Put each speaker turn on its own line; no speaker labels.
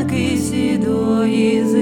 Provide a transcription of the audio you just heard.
ранки сідої землі.